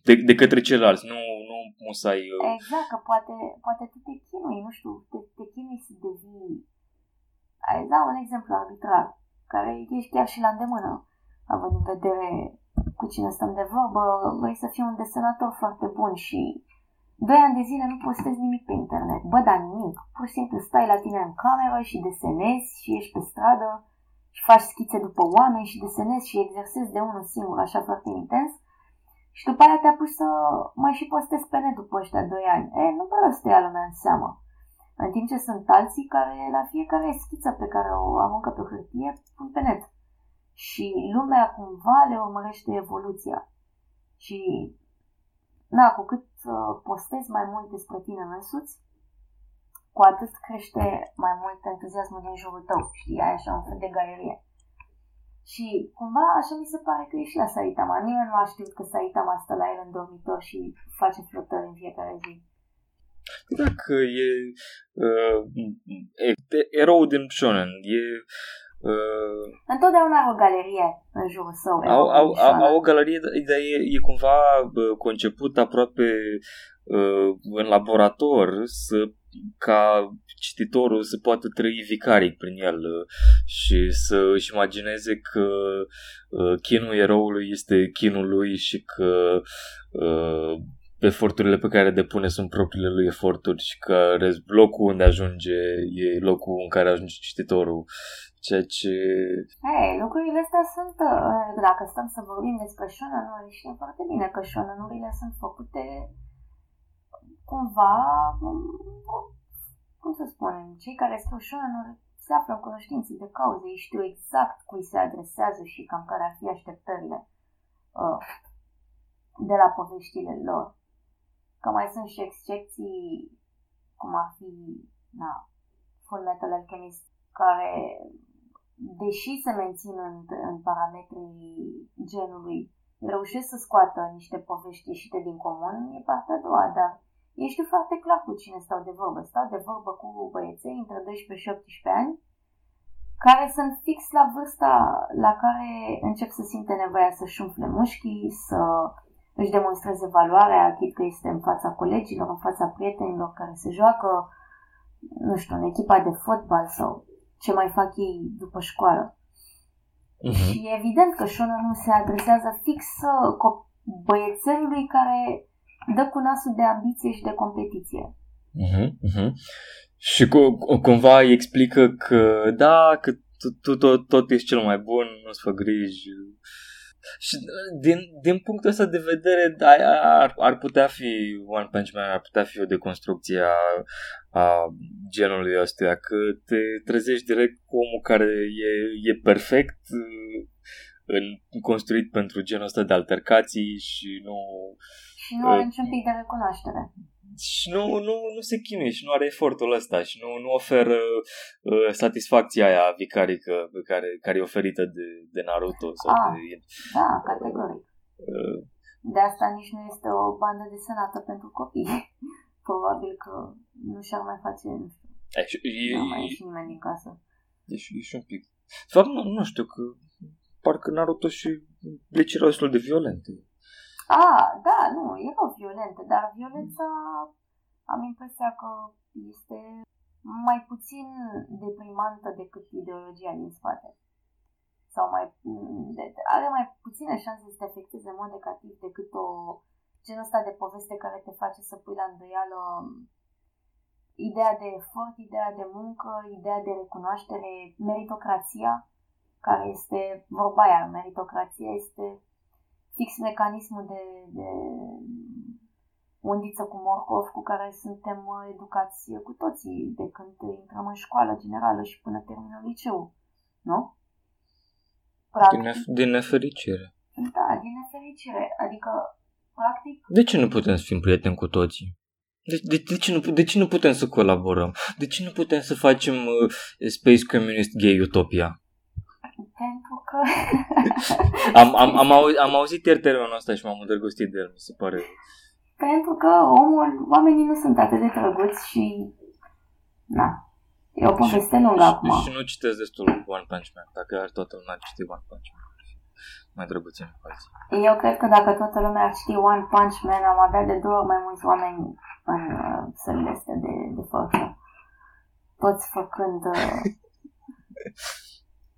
de, de către ceilalți, nu, nu musai... Uh... Exact, că poate, poate tu te chinui, nu știu, te, te chinui să devii... Ai da un exemplu arbitrar, care ești chiar și la îndemână, având în vedere cu cine stăm de vorbă, vrei să fii un desenator foarte bun și Doi ani de zile nu postezi nimic pe internet. Bă, dar nimic. Pur și simplu stai la tine în cameră și desenezi și ești pe stradă și faci schițe după oameni și desenezi și exersezi de unul singur, așa foarte intens. Și după aia te-a pus să mai și postezi pe net după ăștia doi ani. E, nu prea să ia lumea în seamă. În timp ce sunt alții care la fiecare schiță pe care o aruncă pe hârtie pun pe net. Și lumea cumva le urmărește evoluția. Și na, cu cât uh, postezi mai mult despre tine însuți, cu atât crește mai mult entuziasmul din jurul tău, știi, ai așa un fel de galerie. Și cumva așa mi se pare că e și la Saitama. Nimeni nu a știut că Saitama stă la el în dormitor și face flotări în fiecare zi. Dacă e, uh, e erou din shonen, e Uh, Întotdeauna au o galerie în jurul său. Au, au, au, au o galerie, dar e, e cumva conceput aproape uh, în laborator să ca cititorul să poată trăi vicaric prin el uh, și să își imagineze că uh, chinul eroului este chinul lui și că uh, eforturile pe care le depune sunt propriile lui eforturi și că locul unde ajunge e locul în care ajunge cititorul Ceea ce... Hey, lucrurile astea sunt, uh, dacă stăm să vorbim despre shonen știm foarte bine că shonen sunt făcute cumva, cum să spunem, cei care scriu shonen se află în cunoștință de cauze, ei știu exact cui se adresează și cam care ar fi așteptările uh, de la poveștile lor. Că mai sunt și excepții, cum ar fi na, Full Metal Alchemist, care deși se mențin în, în parametrii genului, reușesc să scoată niște povești ieșite din comun, e partea a doua, dar ei știu foarte clar cu cine stau de vorbă. Stau de vorbă cu băieței între 12 și 18 ani, care sunt fix la vârsta la care încep să simte nevoia să-și umfle mușchii, să își demonstreze valoarea, chit că este în fața colegilor, în fața prietenilor care se joacă, nu știu, în echipa de fotbal sau ce mai fac ei după școală. Uh-huh. Și evident că shonen nu se adresează fix uh, băiețelului care dă cu nasul de ambiție și de competiție. Uh-huh, uh-huh. Și cu, cumva îi explică că da, că tu, tu tot, tot ești cel mai bun, nu-ți fă griji. Și din, din punctul ăsta de vedere ar, ar putea fi One Punch Man, ar putea fi o deconstrucție a, a genului ăsta, că te trezești direct cu omul care e, e perfect în, construit pentru genul ăsta de altercații și nu... Și nu are uh, niciun pic de recunoaștere. Și nu, nu, nu se chinuie și nu are efortul ăsta și nu, nu oferă uh, satisfacția aia vicarică pe care, care e oferită de, de Naruto. Sau ah, de, da, categoric. Uh, De asta nici nu este o bandă desenată pentru copii. Probabil că nu și-ar mai face, nu știu, e, nu mai ieși nimeni din casă. E, e, e și un pic. De fapt, nu, nu știu, că parcă Naruto și Bleach erau destul de violente. A, da, nu, erau violente, dar violența am impresia că este mai puțin deprimantă decât ideologia din spate. Sau mai, are mai puține șanse să te afecteze în mod negativ decât o genul ăsta de poveste care te face să pui la îndoială ideea de efort, ideea de muncă, ideea de recunoaștere, meritocrația, care este vorba aia, meritocrația este fix mecanismul de, de undiță cu morcov cu care suntem uh, educați cu toții de când intrăm în școală generală și până terminăm liceu, nu? Practic, din, nef- din nefericire. Da, din nefericire. Adică, practic... De ce nu putem să fim prieteni cu toții? De, de, de, ce nu, de ce nu putem să colaborăm? De ce nu putem să facem uh, Space Communist Gay Utopia? Pentru că... am, am, am, auzit, am auzit ieri termenul ăsta și m-am îndrăgostit de el, mi se pare. Pentru că omul, oamenii nu sunt atât de drăguți și... Na, e o poveste lungă acum. Și nu citesc destul One Punch Man. Dacă ar toată lumea ar citi One Punch Man. Mai drăguțin Eu cred că dacă toată lumea ar ști One Punch Man, am avea de două ori mai mulți oameni în uh, sălile astea de, de forță. Toți făcând... Uh,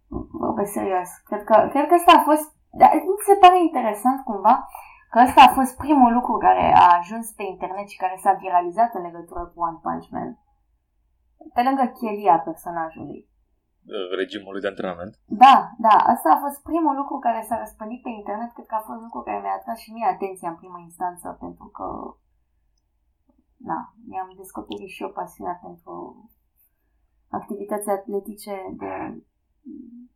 Vorbesc serios. Cred că, cred că asta a fost... Dar mi se pare interesant cumva că ăsta a fost primul lucru care a ajuns pe internet și care s-a viralizat în legătură cu One Punch Man. Pe lângă chelia personajului. Regimului de antrenament? Da, da. Asta a fost primul lucru care s-a răspândit pe internet. Cred că a fost lucru care mi-a atras și mie atenția în prima instanță pentru că na, mi-am descoperit și eu pasiunea pentru activități atletice de,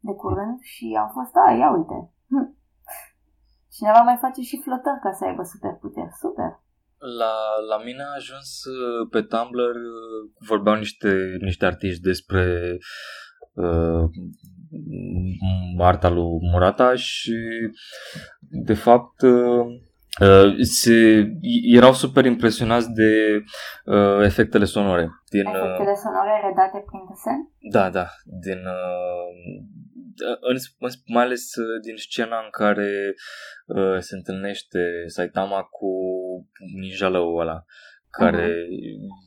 de curând și am fost, a, ia uite, hm. cineva mai face și flotări ca să aibă superputeri, super. La, la mine a ajuns uh, pe Tumblr, uh, vorbeau niște, niște artiști despre uh, arta lui Murata și de fapt uh, Uh, se, erau super impresionați de uh, efectele sonore. Din, uh, efectele uh, sonore redate prin desen? Da, da. Din, uh, în, mai ales uh, din scena în care uh, se întâlnește Saitama cu ninjalăul ăla, care uh-huh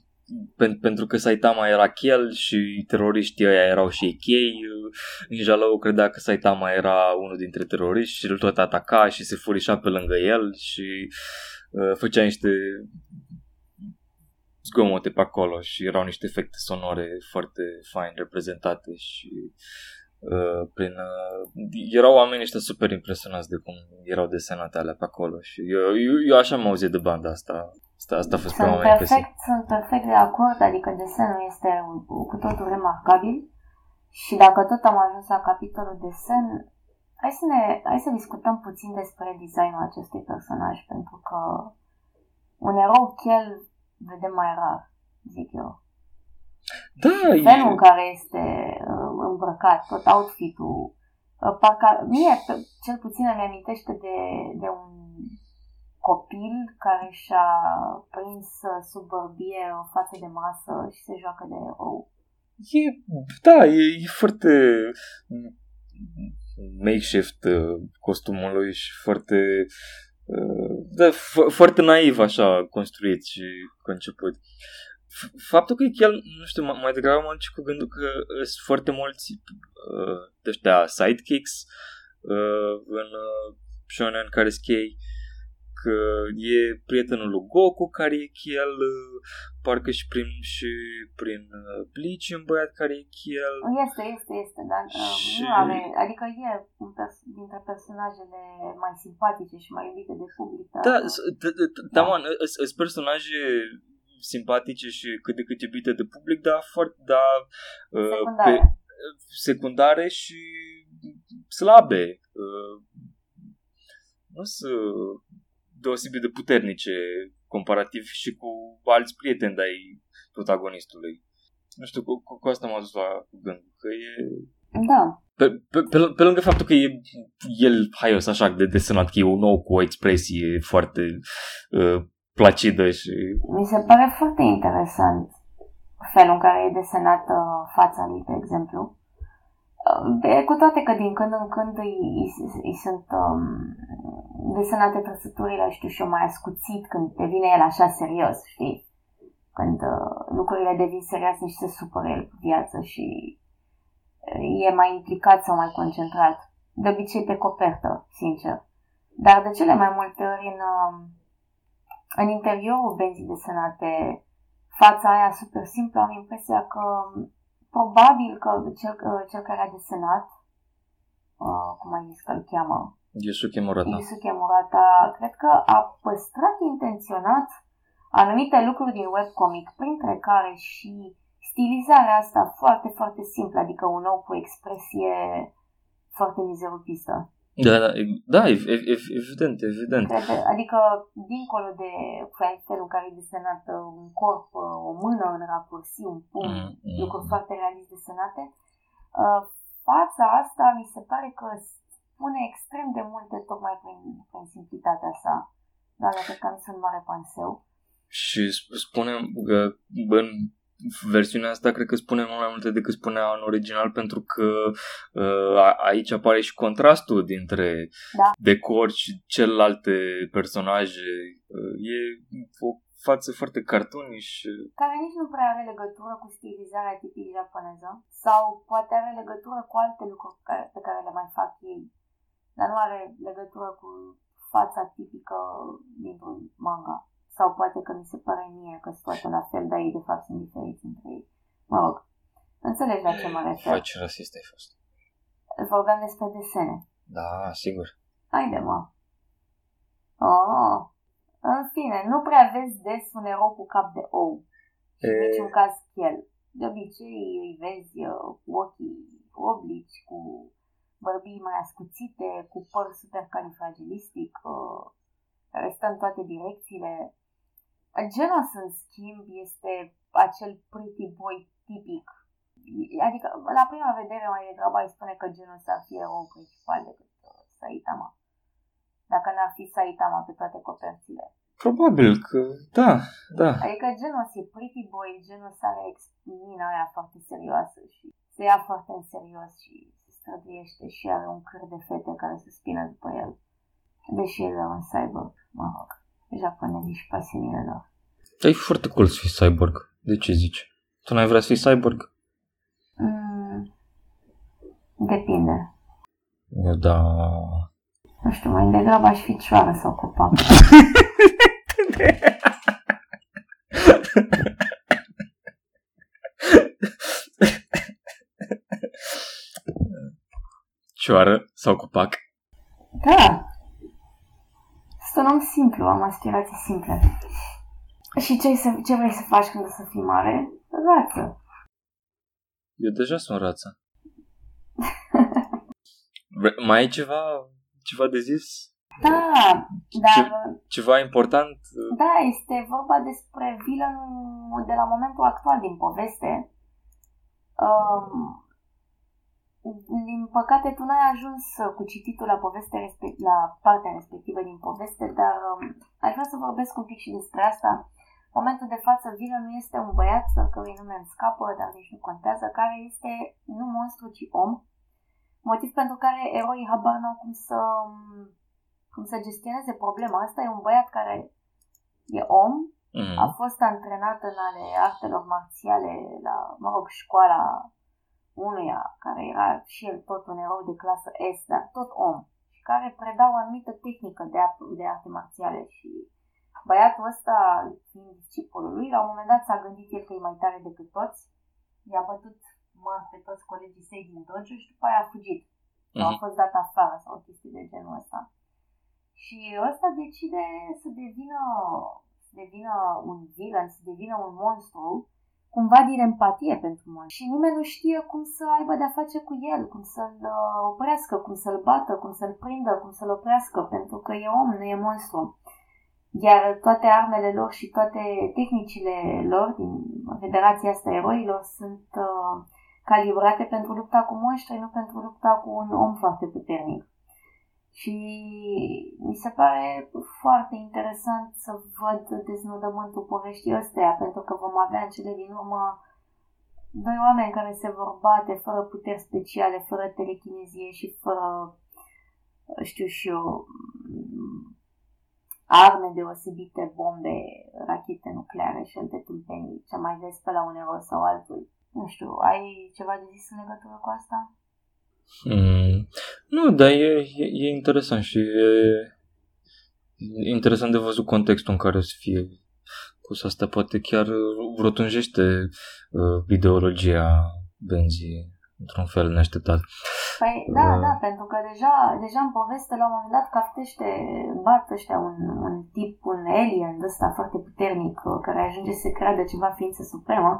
pentru că Saitama era chel și teroriștii ăia erau și ei chei, Ninja Lao credea că Saitama era unul dintre teroriști și îl tot ataca și se furișa pe lângă el și uh, făcea niște zgomote pe acolo și erau niște efecte sonore foarte fain reprezentate și uh, prin, uh, erau oamenii ăștia super impresionați de cum erau desenate alea pe acolo și eu, eu, eu așa am auzit de banda asta Asta, asta a fost sunt prima perfect, Sunt perfect de acord, adică desenul este cu totul remarcabil și dacă tot am ajuns la capitolul desen, hai să, ne, hai să discutăm puțin despre designul acestui personaj, pentru că un erou chel vedem mai rar, zic eu. Da, Felul e... în care este uh, îmbrăcat, tot outfit-ul, uh, parcă mie cel puțin îmi amintește de, de un copil care și-a prins sub bărbie o față de masă și se joacă de erou. E, da, e, e foarte makeshift uh, costumul lui și foarte uh, da, f- foarte naiv așa construit și conceput. Faptul că el, nu știu, mai degrabă mă cu gândul că sunt foarte mulți uh, de ăștia sidekicks uh, în uh, shonen care sunt chei că e prietenul lui Goku care e Kiel, parcă și prin, și prin uh, Bleach un băiat care e Kiel. Este, este, este, dar uh, și... nu are, adică e un pers- dintre personajele mai simpatice și mai iubite de public. Da, da, da, man, sunt personaje simpatice și cât de cât iubite de public, dar foarte, da, secundare. Pe, secundare și slabe. Nu sunt deosebit de puternice comparativ și cu alți prieteni de ai protagonistului. Nu știu, cu, cu asta m-a dus la gând, că e... Da. pe, pe, pe, pe lângă faptul că e el haios așa de desenat, că e un nou cu o expresie foarte uh, placidă și... Mi se pare foarte interesant felul în care e desenată fața lui, de exemplu. Uh, cu toate că din când în când îi, îi, îi sunt um, desenate trăsăturile, știu și eu, mai ascuțit când devine el așa serios, știi? Când uh, lucrurile devin serioase și se supără el cu viață și e mai implicat sau mai concentrat. De obicei pe copertă, sincer. Dar de cele mai multe ori în, um, în interiorul benzii desenate, fața aia super simplă, am impresia că um, probabil că cel, cel care a desenat, uh, cum ai zis că îl cheamă, Yusuke Murata. Yusuke Murata, cred că a păstrat intenționat anumite lucruri din webcomic, printre care și stilizarea asta foarte, foarte simplă, adică un ou cu expresie foarte mizerupistă. Da, da, da evident, evident. Cred, adică, dincolo de felul în care e desenat uh, un corp, uh, o mână în raporsi, un pumn, mm, mm, lucruri mm. foarte realist desenate, uh, fața asta mi se pare că spune extrem de multe tocmai prin, prin simplitatea sa. Dar cred că am sunt mare panseu. Și spunem că în versiunea asta cred că spune mult mai multe decât spunea în original pentru că uh, aici apare și contrastul dintre da. decor și celelalte personaje. Uh, e o față foarte cartuniș. Care nici nu prea are legătură cu stilizarea tipic japoneză sau poate are legătură cu alte lucruri care, pe care le mai fac ei, dar nu are legătură cu fața tipică dintr-un manga. Sau poate că mi se pare mie că sunt toate la fel, dar ei de fapt sunt diferiți între ei. Mă rog, înțelegi la ce mă refer. Faci rasist ai fost. Vorbeam despre desene. Da, sigur. Haide, mă. Oh. În fine, nu prea vezi des un erou cu cap de ou. Și e... niciun caz chel. De obicei îi vezi uh, cu ochii oblici, cu bărbii mai ascuțite, cu păr super califragilistic, uh, care stă în toate direcțiile, Genos, în schimb, este acel pretty boy tipic. Adică, la prima vedere, mai degrabă ai spune că Genos ar fi erou principal decât uh, Saitama. Dacă n-ar fi Saitama pe toate coperțile. Probabil că, da, da. Adică Genos e pretty boy, Genos are mina aia foarte serioasă și se ia foarte în serios și se străduiește și are un câr de fete care se spină după el. Deși el e un cyborg, mă rog, japonezii și pasiunile lor. E foarte cool să fii cyborg. De ce zici? Tu n-ai vrea să fii cyborg? Mm, depinde. Da. Nu știu, mai degrabă aș fi cioară sau copac. Cioară sau copac? Da. Sunt un om simplu, am aspirații simple. Și ce, să, ce vrei să faci când o să fii mare? Rață. Eu deja sunt rață. Mai ai ceva, ceva de zis? Da, dar... Ce, ceva important? Da, este vorba despre villainul de la momentul actual din poveste. Um, din păcate, tu n-ai ajuns cu cititul la, poveste respect, la partea respectivă din poveste, dar um, aș vrea să vorbesc un pic și despre asta momentul de față, Vilă nu este un băiat, să cărui nume îmi scapă, dar nici nu contează, care este nu monstru, ci om. Motiv pentru care eroii habar n-au cum să, cum să gestioneze problema. Asta e un băiat care e om, mm. a fost antrenat în ale artelor marțiale la, mă rog, școala unuia, care era și el tot un erou de clasă S, dar tot om, și care predau o anumită tehnică de, de arte marțiale și Băiatul ăsta, fiind discipolul lui, la un moment dat s-a gândit el că e mai tare decât toți, i-a bătut mă pe toți colegii săi din dojo și după aia a fugit. Uh-huh. Sau a mhm. fost dat afară sau o chestie de genul ăsta. Și ăsta decide să devină, să devină un villain, să devină un monstru, cumva din empatie pentru monstru. Și nimeni nu știe cum să aibă de-a face cu el, cum să-l uh, oprească, cum să-l bată, cum să-l prindă, cum să-l oprească, pentru că e om, nu e monstru. Iar toate armele lor și toate tehnicile lor din Federația asta eroilor sunt uh, calibrate pentru lupta cu monștri, nu pentru lupta cu un om foarte puternic. Și mi se pare foarte interesant să văd deznodământul poveștii ăstea, pentru că vom avea în cele din urmă doi oameni care se vor bate fără puteri speciale, fără telechinezie și fără, știu și eu, arme deosebite, bombe, rachete nucleare și alte tâmpenii, ce mai vezi pe la un erou sau altul. Nu știu, ai ceva de zis în legătură cu asta? Mm, nu, dar e, e, e interesant și e, e interesant de văzut contextul în care o să fie pus asta. Poate chiar rotunjește uh, ideologia benzii într-un fel neașteptat. Păi da, uh. da, pentru că deja, deja în poveste la un moment dat captește, bat ăștia un, un tip, un alien ăsta foarte puternic uh, care ajunge să creadă ceva ființă supremă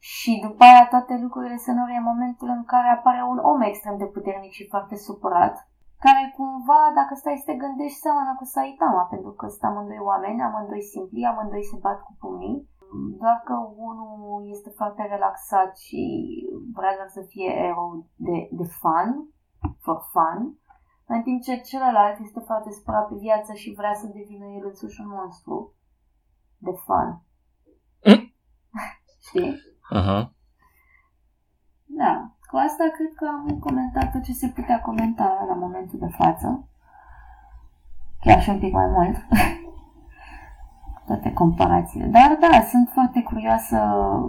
și după aia toate lucrurile se nori în momentul în care apare un om extrem de puternic și foarte supărat, care cumva, dacă stai să te gândești, seamănă cu Saitama, pentru că sunt amândoi oameni, amândoi simpli, amândoi se bat cu pumnii, doar că unul este foarte relaxat și vrea doar să fie erou de, de fun, for fun, în timp ce celălalt este foarte supărat pe viață și vrea să devină el însuși un monstru de fun. Mm. Știi? Uh-huh. Da. Cu asta cred că am comentat tot ce se putea comenta la momentul de față. Chiar și un pic mai mult. Toate comparațiile. Dar da, sunt foarte curioasă,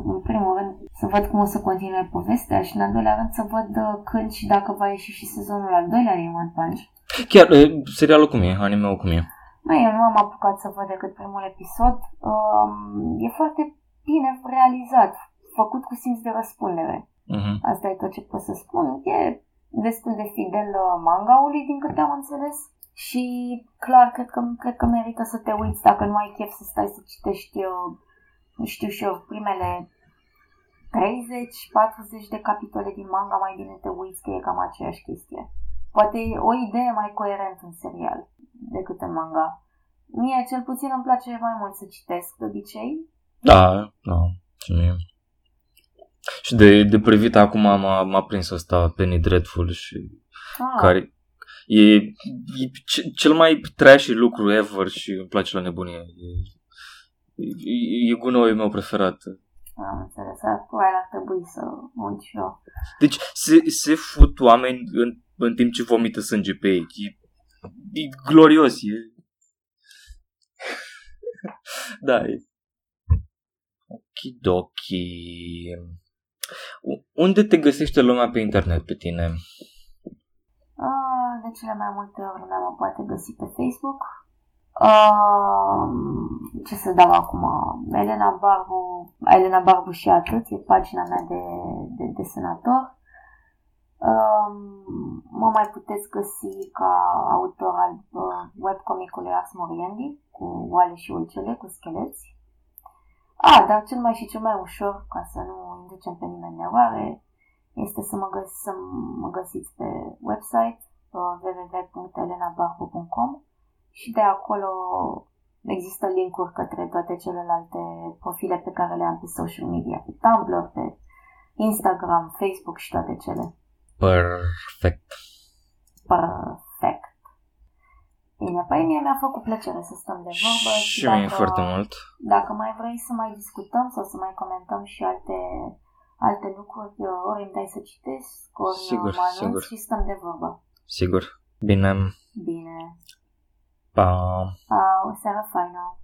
în primul rând, să văd cum o să continue povestea și în al doilea rând să văd uh, când și dacă va ieși și sezonul al doilea de One Punch. Chiar, uh, serialul cum e? Anime-ul cum e? Mai, eu nu am apucat să văd decât primul episod. Um, e foarte bine realizat, făcut cu simț de răspundere. Uh-huh. Asta e tot ce pot să spun. E destul de fidel uh, mangaului, din câte am înțeles. Și clar, cred că, cred că merită să te uiți dacă nu ai chef să stai să citești, eu, uh, știu și eu, primele 30-40 de capitole din manga, mai bine te uiți că e cam aceeași chestie. Poate e o idee mai coerentă în serial decât în manga. Mie cel puțin îmi place mai mult să citesc de obicei. Da, da, și mie. Și de, de privit acum m-a, m-a prins asta Penny Dreadful și ah. care e, e cel mai trashy lucru ever și îmi place la nebunie. E, e, e gunoiul meu preferat. Am înțeles, probabil ar trebui să mă și eu. Deci se, se fut oameni în, în timp ce vomită sânge pe ei. E, e glorios, e... da, e... Okidoki. Unde te găsește lumea pe internet pe tine? Uh, de cele mai multe ori lumea mă poate găsi pe Facebook. Uh, ce să dau acum? Elena Barbu, Elena Barbu și atât, e pagina mea de, de desenator. Uh, mă mai puteți găsi ca autor al uh, webcomicului Ars Moriendi cu oale și ulcele, cu scheleți. A, dar cel mai și cel mai ușor, ca să nu inducem pe nimeni în eroare, este să mă, găs- să mă găsiți pe website www.elenabarbu.com și de acolo există linkuri către toate celelalte profile pe care le am pe social media, pe Tumblr, pe Instagram, Facebook și toate cele. Perfect. Perfect. Bine, păi mie mi-a făcut plăcere să stăm de vorbă și, și dacă, foarte mult. Dacă mai vrei să mai discutăm sau să mai comentăm și alte, alte lucruri, ori îmi dai să citesc, ori sigur, mă sigur. și stăm de vorbă. Sigur. Bine. Bine. Pa. Pa, o seară faină.